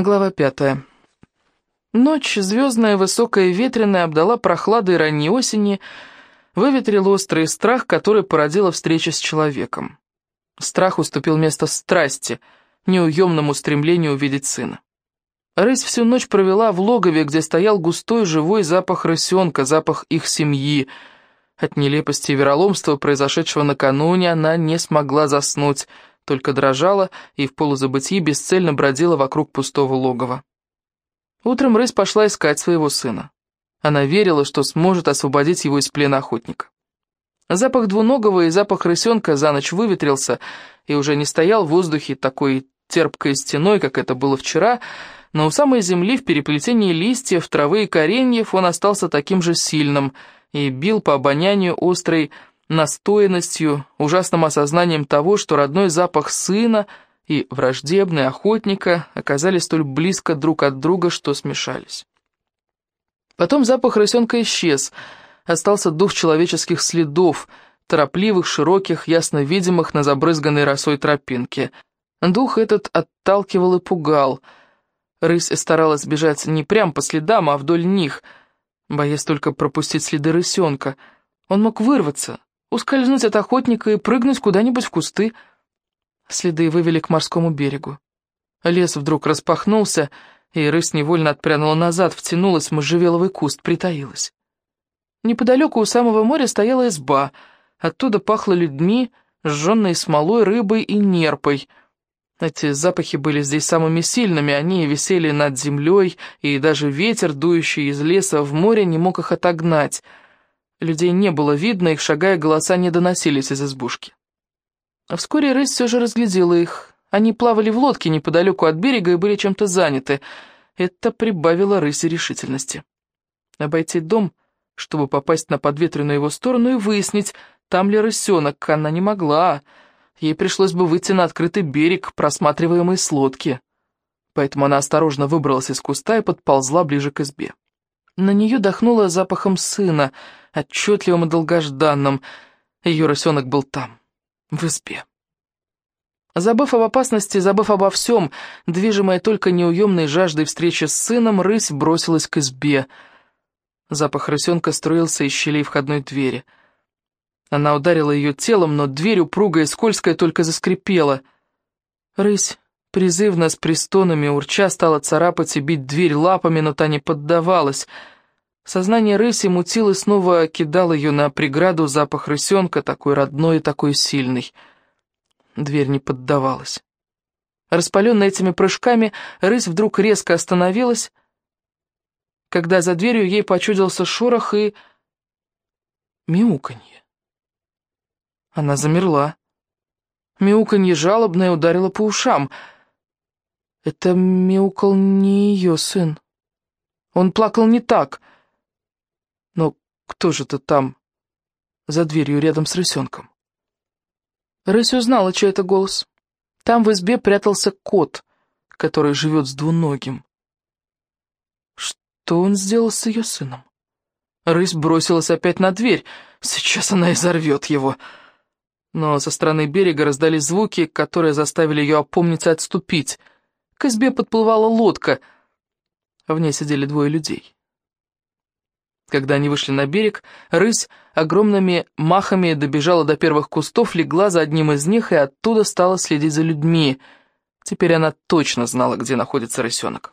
Глава пятая. Ночь, звездная, высокая и ветреная, обдала прохладой ранней осени, выветрила острый страх, который породила встреча с человеком. Страх уступил место страсти, неуемному стремлению увидеть сына. Рысь всю ночь провела в логове, где стоял густой живой запах рысенка, запах их семьи. От нелепости и вероломства, произошедшего накануне, она не смогла заснуть — только дрожала и в полузабытии бесцельно бродила вокруг пустого логова. Утром рысь пошла искать своего сына. Она верила, что сможет освободить его из плена охотника. Запах двуногого и запах рысенка за ночь выветрился и уже не стоял в воздухе такой терпкой стеной, как это было вчера, но у самой земли в переплетении листьев, травы и кореньев он остался таким же сильным и бил по обонянию острой настоянностью, ужасным осознанием того, что родной запах сына и враждебный охотника оказались столь близко друг от друга, что смешались. Потом запах рысенка исчез, остался дух человеческих следов, торопливых, широких, ясно видимых на забрызганной росой тропинке. Дух этот отталкивал и пугал. Рысь старалась бежать не прямо по следам, а вдоль них, боясь только пропустить следы рысенка. Он мог вырваться, ускользнуть от охотника и прыгнуть куда-нибудь в кусты. Следы вывели к морскому берегу. Лес вдруг распахнулся, и рысь невольно отпрянула назад, втянулась в можжевеловый куст, притаилась. Неподалеку у самого моря стояла изба, оттуда пахло людьми, сжженной смолой, рыбой и нерпой. Эти запахи были здесь самыми сильными, они висели над землей, и даже ветер, дующий из леса в море, не мог их отогнать — Людей не было видно, их шагая голоса не доносились из избушки. А вскоре рысь все же разглядела их. Они плавали в лодке неподалеку от берега и были чем-то заняты. Это прибавило рысе решительности. Обойти дом, чтобы попасть на подветренную его сторону и выяснить, там ли рысенок, она не могла. Ей пришлось бы выйти на открытый берег, просматриваемый с лодки. Поэтому она осторожно выбралась из куста и подползла ближе к избе. На нее дохнуло запахом сына, отчетливым и долгожданным. Ее рысенок был там, в избе. Забыв об опасности, забыв обо всем, движимая только неуемной жаждой встречи с сыном, рысь бросилась к избе. Запах рысенка струился из щелей входной двери. Она ударила ее телом, но дверь упругая и скользкая только заскрипела. Рысь Призывно с престонами урча стала царапать и бить дверь лапами, но та не поддавалась. Сознание рыси мутило и снова кидал ее на преграду запах рысенка, такой родной и такой сильный. Дверь не поддавалась. Распаленная этими прыжками, рысь вдруг резко остановилась, когда за дверью ей почудился шорох и... мяуканье. Она замерла. Мяуканье жалобное ударило по ушам — это мяукал не ее сын. Он плакал не так. Но кто же ты там, за дверью рядом с рысенком? Рысь узнала, чей это голос. Там в избе прятался кот, который живет с двуногим. Что он сделал с ее сыном? Рысь бросилась опять на дверь. Сейчас она изорвет его. Но со стороны берега раздались звуки, которые заставили ее опомниться и отступить — к избе подплывала лодка. В ней сидели двое людей. Когда они вышли на берег, рысь огромными махами добежала до первых кустов, легла за одним из них и оттуда стала следить за людьми. Теперь она точно знала, где находится рысенок.